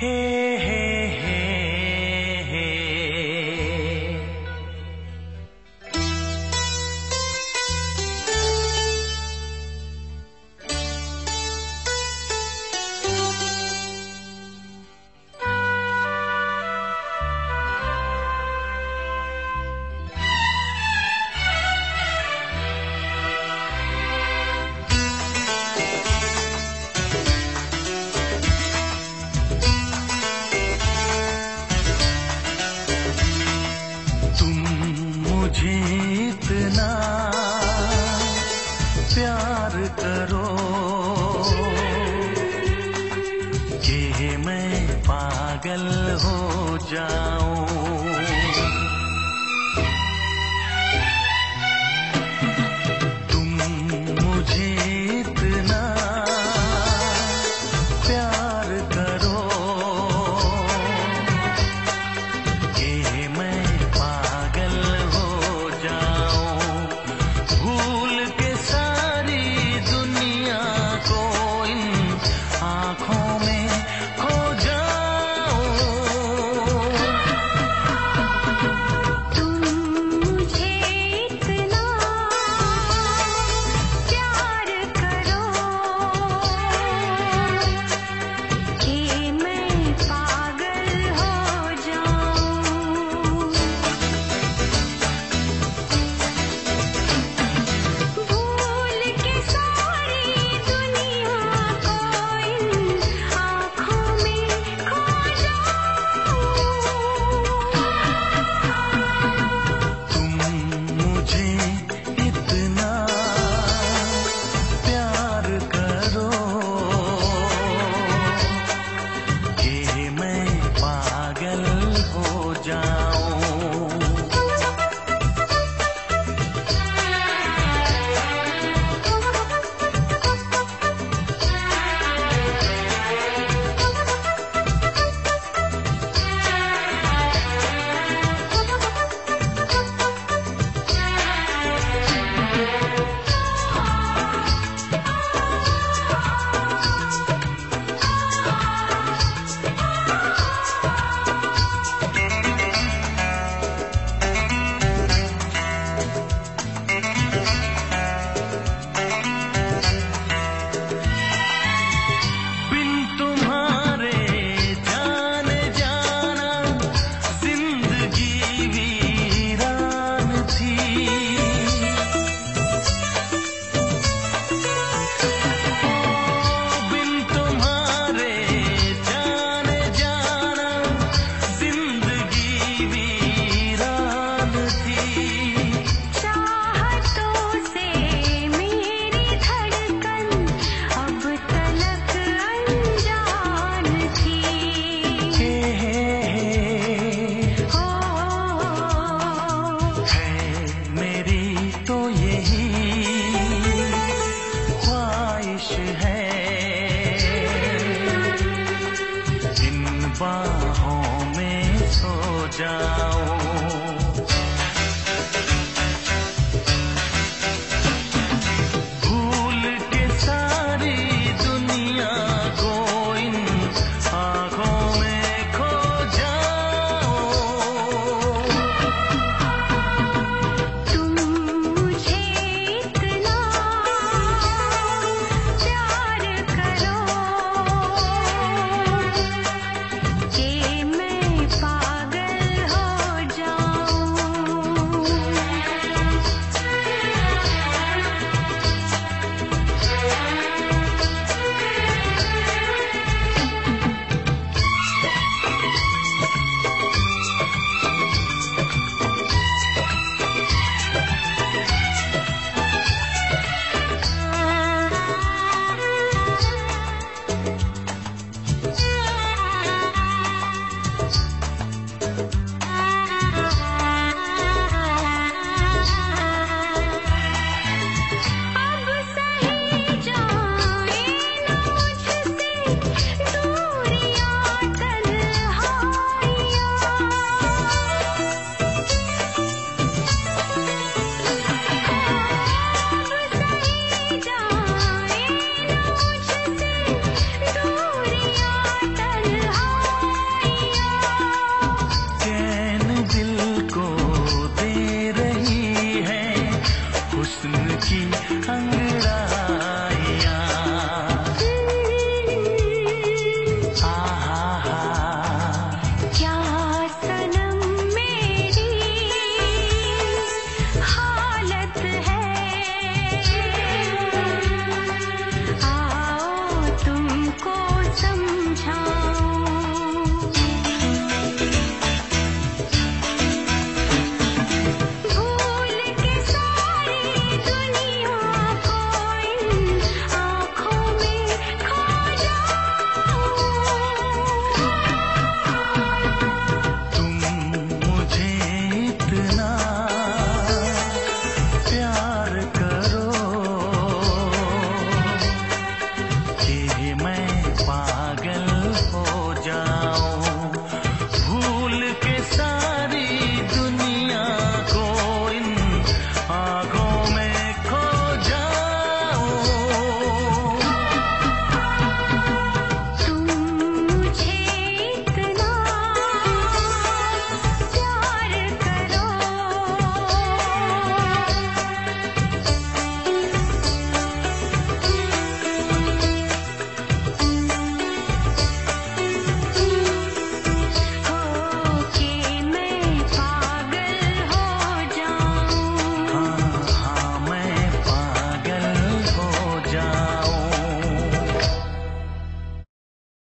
Hey. प्यार करो। ये मैं पागल हो जाऊँ। बाहों में सो जाओ